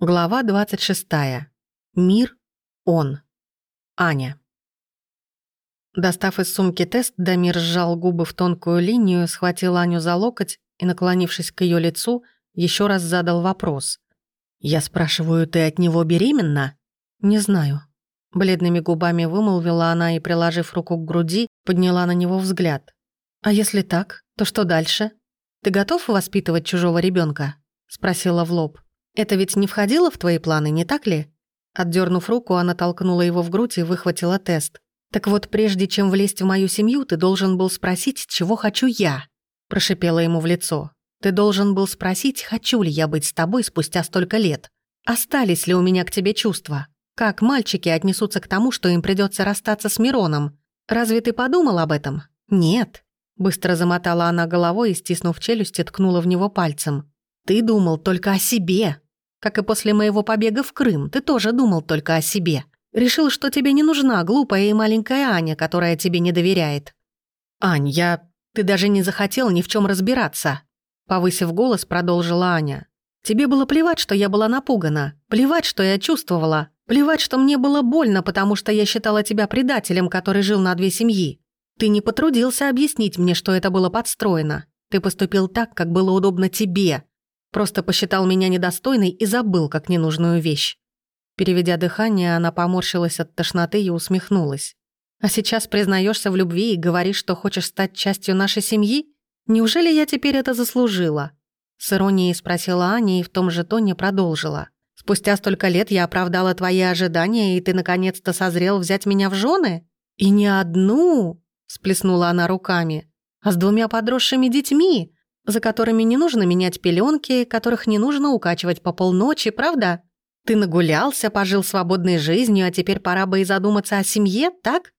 Глава 26. Мир. Он. Аня. Достав из сумки тест, Дамир сжал губы в тонкую линию, схватил Аню за локоть и, наклонившись к ее лицу, еще раз задал вопрос. «Я спрашиваю, ты от него беременна?» «Не знаю». Бледными губами вымолвила она и, приложив руку к груди, подняла на него взгляд. «А если так, то что дальше? Ты готов воспитывать чужого ребенка? спросила в лоб. Это ведь не входило в твои планы, не так ли?» Отдернув руку, она толкнула его в грудь и выхватила тест. «Так вот, прежде чем влезть в мою семью, ты должен был спросить, чего хочу я?» Прошипела ему в лицо. «Ты должен был спросить, хочу ли я быть с тобой спустя столько лет. Остались ли у меня к тебе чувства? Как мальчики отнесутся к тому, что им придется расстаться с Мироном? Разве ты подумал об этом? Нет». Быстро замотала она головой и, стиснув челюсть, ткнула в него пальцем. «Ты думал только о себе!» Как и после моего побега в Крым, ты тоже думал только о себе. Решил, что тебе не нужна глупая и маленькая Аня, которая тебе не доверяет. «Ань, я... Ты даже не захотел ни в чем разбираться», — повысив голос, продолжила Аня. «Тебе было плевать, что я была напугана, плевать, что я чувствовала, плевать, что мне было больно, потому что я считала тебя предателем, который жил на две семьи. Ты не потрудился объяснить мне, что это было подстроено. Ты поступил так, как было удобно тебе, Просто посчитал меня недостойной и забыл как ненужную вещь. Переведя дыхание, она поморщилась от тошноты и усмехнулась. «А сейчас признаешься в любви и говоришь, что хочешь стать частью нашей семьи? Неужели я теперь это заслужила?» С иронией спросила Аня и в том же тоне продолжила. «Спустя столько лет я оправдала твои ожидания, и ты наконец-то созрел взять меня в жены? И не одну!» – сплеснула она руками. «А с двумя подросшими детьми!» за которыми не нужно менять пеленки, которых не нужно укачивать по полночи, правда? Ты нагулялся, пожил свободной жизнью, а теперь пора бы и задуматься о семье, так?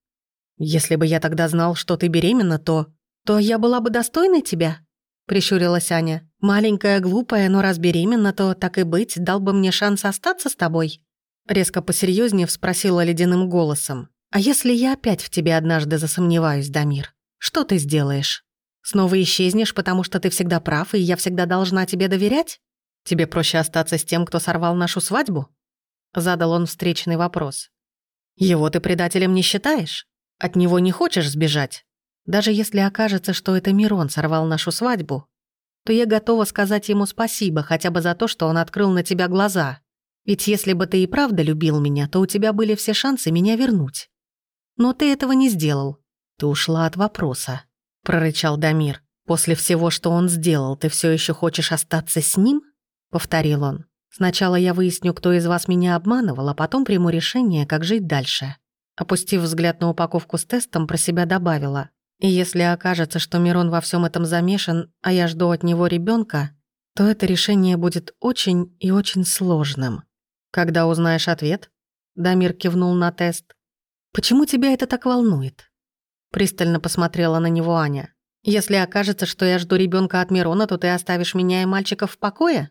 Если бы я тогда знал, что ты беременна, то... То я была бы достойна тебя?» Прищурилась Аня. «Маленькая, глупая, но раз беременна, то, так и быть, дал бы мне шанс остаться с тобой?» Резко посерьезнее спросила ледяным голосом. «А если я опять в тебе однажды засомневаюсь, Дамир? Что ты сделаешь?» Снова исчезнешь, потому что ты всегда прав, и я всегда должна тебе доверять? Тебе проще остаться с тем, кто сорвал нашу свадьбу?» Задал он встречный вопрос. «Его ты предателем не считаешь? От него не хочешь сбежать? Даже если окажется, что это Мирон сорвал нашу свадьбу, то я готова сказать ему спасибо хотя бы за то, что он открыл на тебя глаза. Ведь если бы ты и правда любил меня, то у тебя были все шансы меня вернуть. Но ты этого не сделал. Ты ушла от вопроса. — прорычал Дамир. «После всего, что он сделал, ты все еще хочешь остаться с ним?» — повторил он. «Сначала я выясню, кто из вас меня обманывал, а потом приму решение, как жить дальше». Опустив взгляд на упаковку с тестом, про себя добавила. «И если окажется, что Мирон во всем этом замешан, а я жду от него ребенка, то это решение будет очень и очень сложным». «Когда узнаешь ответ?» Дамир кивнул на тест. «Почему тебя это так волнует?» Пристально посмотрела на него Аня. «Если окажется, что я жду ребенка от Мирона, то ты оставишь меня и мальчиков в покое?»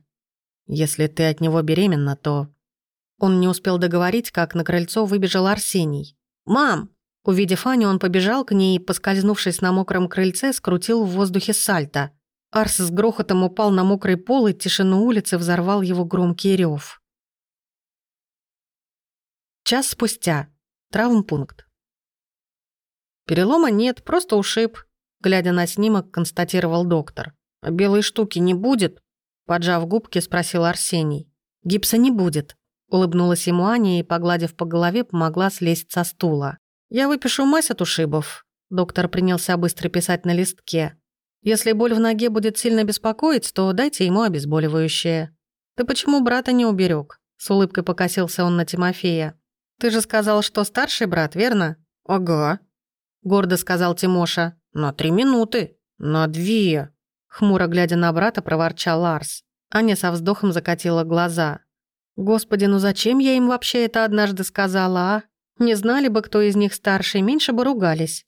«Если ты от него беременна, то...» Он не успел договорить, как на крыльцо выбежал Арсений. «Мам!» Увидев Аню, он побежал к ней и, поскользнувшись на мокром крыльце, скрутил в воздухе сальто. Арс с грохотом упал на мокрый пол, и тишину улицы взорвал его громкий рев. Час спустя. Травмпункт. Перелома нет, просто ушиб, глядя на снимок, констатировал доктор. «А белой штуки не будет? Поджав губки, спросил Арсений. Гипса не будет, улыбнулась ему Аня и, погладив по голове, помогла слезть со стула. Я выпишу мазь от ушибов. Доктор принялся быстро писать на листке. Если боль в ноге будет сильно беспокоить, то дайте ему обезболивающее. Ты почему брата не уберег? С улыбкой покосился он на Тимофея. Ты же сказал, что старший брат, верно? Ага, гордо сказал Тимоша. «На три минуты. На две». Хмуро глядя на брата, проворчал Ларс. Аня со вздохом закатила глаза. «Господи, ну зачем я им вообще это однажды сказала, а? Не знали бы, кто из них старше, меньше бы ругались».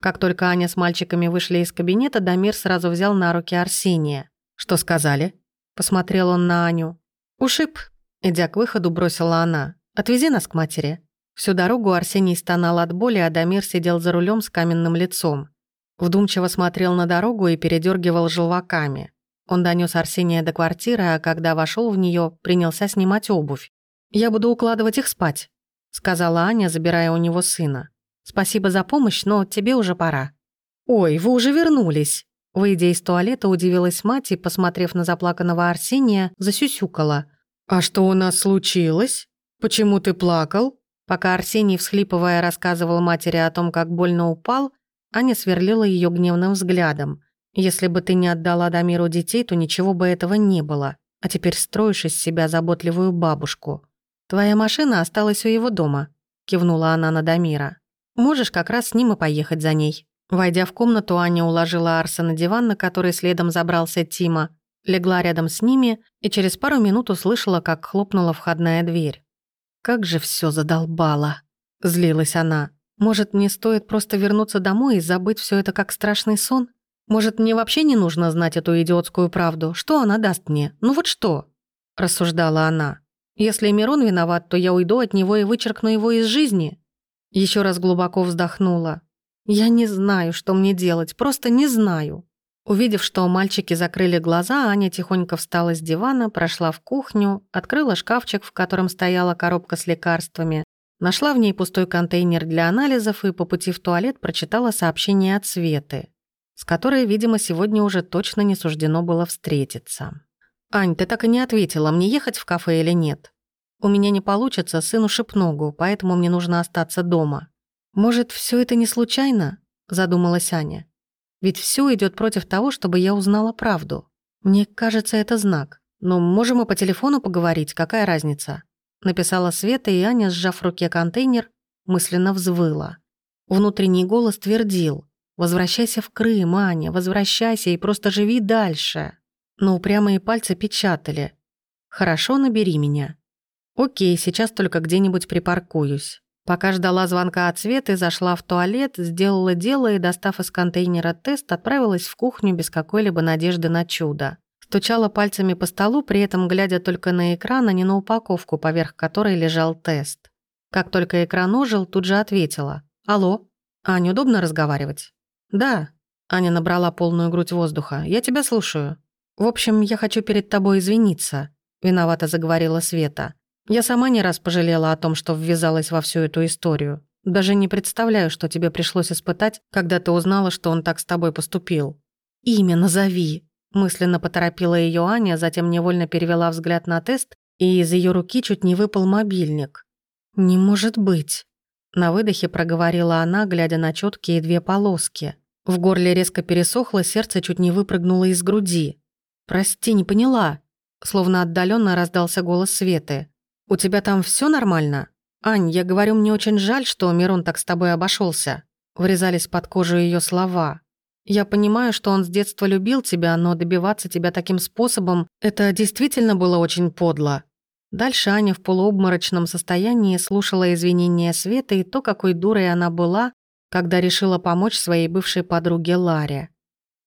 Как только Аня с мальчиками вышли из кабинета, Дамир сразу взял на руки Арсения. «Что сказали?» Посмотрел он на Аню. «Ушиб», — идя к выходу, бросила она. «Отвези нас к матери». Всю дорогу Арсений стонал от боли, а Дамир сидел за рулем с каменным лицом. Вдумчиво смотрел на дорогу и передергивал желваками. Он донес Арсения до квартиры, а когда вошел в нее, принялся снимать обувь. «Я буду укладывать их спать», — сказала Аня, забирая у него сына. «Спасибо за помощь, но тебе уже пора». «Ой, вы уже вернулись!» Выйдя из туалета, удивилась мать и, посмотрев на заплаканного Арсения, засюсюкала. «А что у нас случилось? Почему ты плакал?» Пока Арсений, всхлипывая, рассказывал матери о том, как больно упал, Аня сверлила ее гневным взглядом. «Если бы ты не отдала Дамиру детей, то ничего бы этого не было. А теперь строишь из себя заботливую бабушку. Твоя машина осталась у его дома», — кивнула она на Дамира. «Можешь как раз с ним и поехать за ней». Войдя в комнату, Аня уложила Арса на диван, на который следом забрался Тима, легла рядом с ними и через пару минут услышала, как хлопнула входная дверь как же все задолбало!» — злилась она. «Может, мне стоит просто вернуться домой и забыть все это как страшный сон? Может, мне вообще не нужно знать эту идиотскую правду? Что она даст мне? Ну вот что?» — рассуждала она. «Если Мирон виноват, то я уйду от него и вычеркну его из жизни». Еще раз глубоко вздохнула. «Я не знаю, что мне делать, просто не знаю». Увидев, что мальчики закрыли глаза, Аня тихонько встала с дивана, прошла в кухню, открыла шкафчик, в котором стояла коробка с лекарствами, нашла в ней пустой контейнер для анализов и по пути в туалет прочитала сообщение от Светы, с которой, видимо, сегодня уже точно не суждено было встретиться. «Ань, ты так и не ответила, мне ехать в кафе или нет?» «У меня не получится, сыну шипногу, поэтому мне нужно остаться дома». «Может, все это не случайно?» – задумалась Аня. Ведь все идет против того, чтобы я узнала правду. Мне кажется, это знак. Но можем мы по телефону поговорить, какая разница?» Написала Света, и Аня, сжав в руке контейнер, мысленно взвыла. Внутренний голос твердил. «Возвращайся в Крым, Аня, возвращайся и просто живи дальше». Но упрямые пальцы печатали. «Хорошо, набери меня». «Окей, сейчас только где-нибудь припаркуюсь». Пока ждала звонка от Светы, зашла в туалет, сделала дело и, достав из контейнера тест, отправилась в кухню без какой-либо надежды на чудо. Стучала пальцами по столу, при этом глядя только на экран, а не на упаковку, поверх которой лежал тест. Как только экран ожил, тут же ответила. «Алло? Ань, удобно разговаривать?» «Да». Аня набрала полную грудь воздуха. «Я тебя слушаю». «В общем, я хочу перед тобой извиниться», — виновато заговорила Света. Я сама не раз пожалела о том, что ввязалась во всю эту историю. Даже не представляю, что тебе пришлось испытать, когда ты узнала, что он так с тобой поступил. «Имя назови!» Мысленно поторопила ее Аня, затем невольно перевела взгляд на тест, и из ее руки чуть не выпал мобильник. «Не может быть!» На выдохе проговорила она, глядя на четкие две полоски. В горле резко пересохло, сердце чуть не выпрыгнуло из груди. «Прости, не поняла!» Словно отдаленно раздался голос Светы. «У тебя там все нормально?» «Ань, я говорю, мне очень жаль, что Мирон так с тобой обошелся. Врезались под кожу ее слова. «Я понимаю, что он с детства любил тебя, но добиваться тебя таким способом – это действительно было очень подло». Дальше Аня в полуобморочном состоянии слушала извинения Светы и то, какой дурой она была, когда решила помочь своей бывшей подруге Ларе.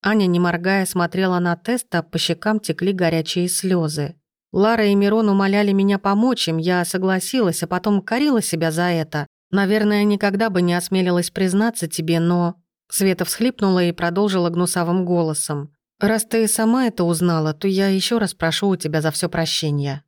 Аня, не моргая, смотрела на теста, по щекам текли горячие слезы. Лара и Мирон умоляли меня помочь им, я согласилась, а потом корила себя за это. Наверное, никогда бы не осмелилась признаться тебе, но...» Света всхлипнула и продолжила гнусавым голосом. «Раз ты сама это узнала, то я еще раз прошу у тебя за все прощение».